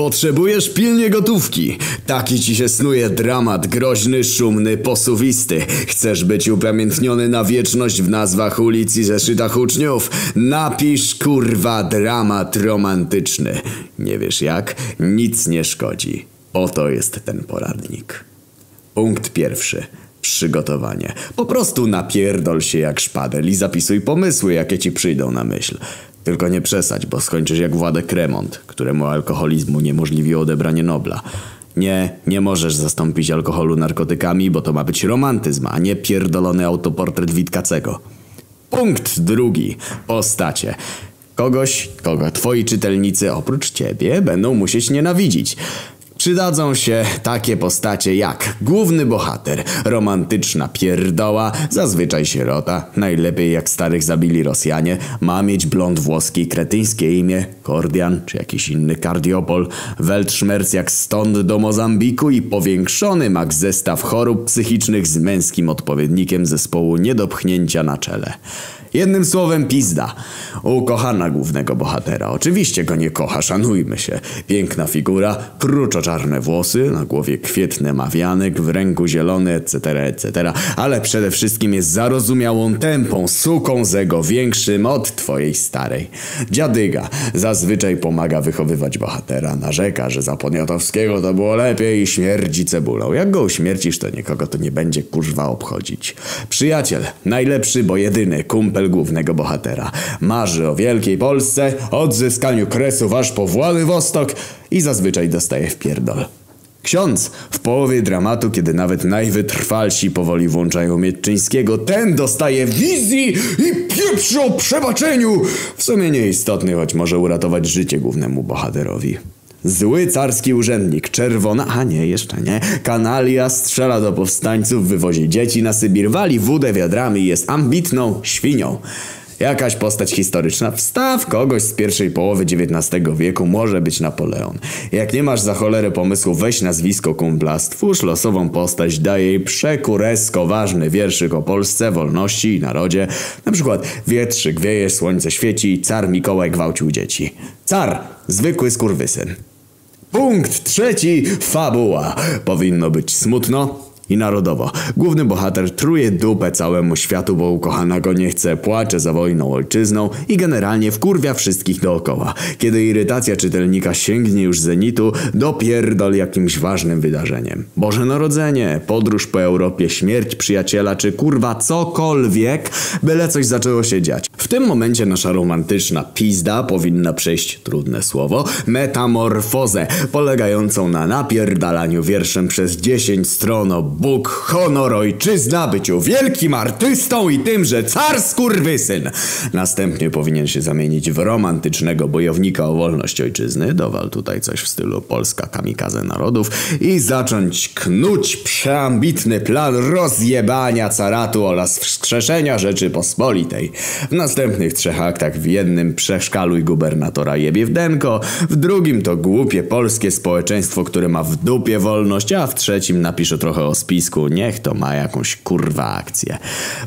Potrzebujesz pilnie gotówki. Taki ci się snuje dramat, groźny, szumny, posuwisty. Chcesz być upamiętniony na wieczność w nazwach ulic i zeszytach uczniów? Napisz kurwa dramat romantyczny. Nie wiesz jak? Nic nie szkodzi. Oto jest ten poradnik. Punkt pierwszy. Przygotowanie. Po prostu napierdol się jak szpadel i zapisuj pomysły, jakie ci przyjdą na myśl. Tylko nie przesadź, bo skończysz jak Władek Kremont, któremu alkoholizmu niemożliwiło odebranie Nobla. Nie, nie możesz zastąpić alkoholu narkotykami, bo to ma być romantyzm, a nie pierdolony autoportret Witkacego. Punkt drugi. Postacie. Kogoś, kogo twoi czytelnicy oprócz ciebie będą musieć nienawidzić. Przydadzą się takie postacie jak główny bohater, romantyczna pierdoła, zazwyczaj sierota, najlepiej jak starych zabili Rosjanie, ma mieć blond włoski, kretyńskie imię, Kordian czy jakiś inny kardiopol, weltschmerz jak stąd do Mozambiku i powiększony mak zestaw chorób psychicznych z męskim odpowiednikiem zespołu niedopchnięcia na czele. Jednym słowem pizda. Ukochana głównego bohatera. Oczywiście go nie kocha, szanujmy się. Piękna figura, kruczo-czarne włosy, na głowie kwietny mawianek, w ręku zielony, etc., etc. Ale przede wszystkim jest zarozumiałą tępą suką zego większym od twojej starej. Dziadyga zazwyczaj pomaga wychowywać bohatera. Narzeka, że za Poniatowskiego to było lepiej i śmierdzi cebulą. Jak go uśmiercisz, to nikogo to nie będzie kurwa obchodzić. Przyjaciel, najlepszy, bo jedyny kumpel głównego bohatera. Marzy o wielkiej Polsce, odzyskaniu kresów aż po Władywostok i zazwyczaj dostaje w pierdol. Ksiądz w połowie dramatu, kiedy nawet najwytrwalsi powoli włączają Mietczyńskiego, ten dostaje wizji i pieprzy o przebaczeniu! W sumie nieistotny, choć może uratować życie głównemu bohaterowi. Zły carski urzędnik, czerwona, a nie, jeszcze nie, kanalia strzela do powstańców, wywozi dzieci na Sybir, wali wódę wiadrami i jest ambitną świnią. Jakaś postać historyczna, wstaw kogoś z pierwszej połowy XIX wieku, może być Napoleon. Jak nie masz za cholerę pomysłu, weź nazwisko kumpla, stwórz losową postać, daj jej przekuresko ważny wierszyk o Polsce, wolności i narodzie. Na przykład wietrzyk wieje, słońce świeci, car Mikołaj gwałcił dzieci. Car, zwykły skurwysyn. Punkt trzeci, fabuła. Powinno być smutno i narodowo. Główny bohater truje dupę całemu światu, bo ukochana go nie chce, płacze za wojną ojczyzną i generalnie wkurwia wszystkich dookoła. Kiedy irytacja czytelnika sięgnie już zenitu, dopierdol jakimś ważnym wydarzeniem. Boże Narodzenie, podróż po Europie, śmierć przyjaciela czy kurwa cokolwiek, byle coś zaczęło się dziać. W tym momencie nasza romantyczna pizda powinna przejść, trudne słowo, metamorfozę, polegającą na napierdalaniu wierszem przez 10 stron o Bóg, honor, ojczyzna, byciu wielkim artystą i tym, że car skurwysyn. Następnie powinien się zamienić w romantycznego bojownika o wolność ojczyzny, dowal tutaj coś w stylu Polska kamikaze narodów i zacząć knuć przeambitny plan rozjebania caratu oraz wskrzeszenia Rzeczypospolitej. W następnych trzech aktach w jednym przeszkaluj gubernatora jebie w drugim to głupie polskie społeczeństwo, które ma w dupie wolność, a w trzecim napiszę trochę o spisku, niech to ma jakąś kurwa akcję.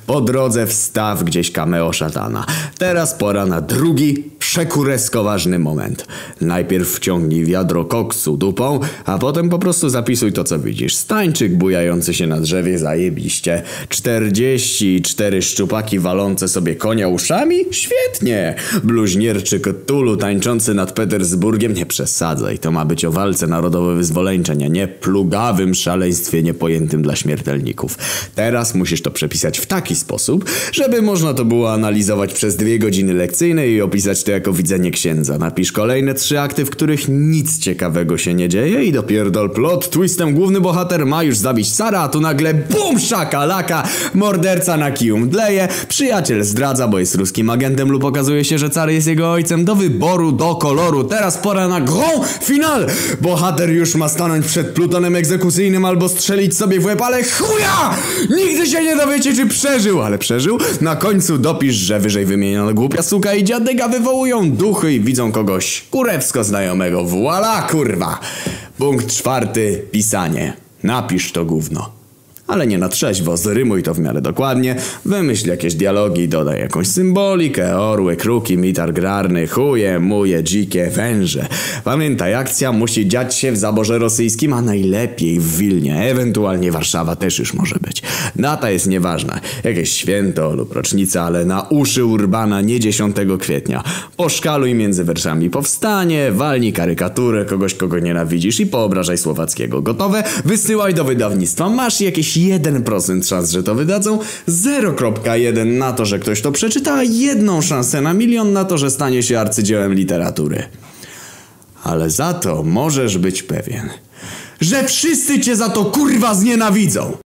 Po drodze wstaw gdzieś cameo szatana. Teraz pora na drugi, przekuresko ważny moment. Najpierw wciągnij wiadro koksu dupą, a potem po prostu zapisuj to co widzisz. Stańczyk bujający się na drzewie zajebiście. 44 szczupaki walące sobie konia uszami? Świetnie! Bluźnierczy Cthulhu tańczący nad Petersburgiem? Nie przesadzaj, to ma być o walce narodowo-wyzwoleńczej, a nie plugawym szaleństwie niepojętym dla śmiertelników. Teraz musisz to przepisać w taki sposób, żeby można to było analizować przez dwie godziny lekcyjne i opisać to jako widzenie księdza. Napisz kolejne trzy akty, w których nic ciekawego się nie dzieje i dopierdol plot twistem główny bohater ma już zabić Sara, a tu nagle BUM! Szakalaka! Morderca na kiju mdleje, przyjaciel zdradza, bo jest ruskim agentem lub okazuje się, że car jest jego ojcem. Do wyboru, do koloru. Teraz pora na grand final! Bohater już ma stanąć przed plutonem egzekucyjnym albo strzelić sobie w łeb, ale chuja! Nigdy się nie dowiecie, czy przeżył, ale przeżył. Na końcu dopisz, że wyżej wymieniona głupia suka i dziadyga duchy i widzą kogoś kurewsko znajomego. Voila, kurwa! Punkt czwarty, pisanie. Napisz to gówno. Ale nie na trzeźwo, zrymuj to w miarę dokładnie, wymyśl jakieś dialogi, dodaj jakąś symbolikę, orły, kruki, mitar grarny, chuje, muje, dzikie, węże. Pamiętaj, akcja musi dziać się w zaborze rosyjskim, a najlepiej w Wilnie, ewentualnie Warszawa też już może być. Data jest nieważna, jakieś święto lub rocznica, ale na uszy Urbana nie 10 kwietnia. Poszkaluj między werszami powstanie, walnij karykaturę kogoś, kogo nienawidzisz i poobrażaj Słowackiego. Gotowe? Wysyłaj do wydawnictwa. Masz jakieś 1% szans, że to wydadzą, 0,1 na to, że ktoś to przeczyta, a jedną szansę na milion na to, że stanie się arcydziełem literatury. Ale za to możesz być pewien, że wszyscy cię za to kurwa znienawidzą.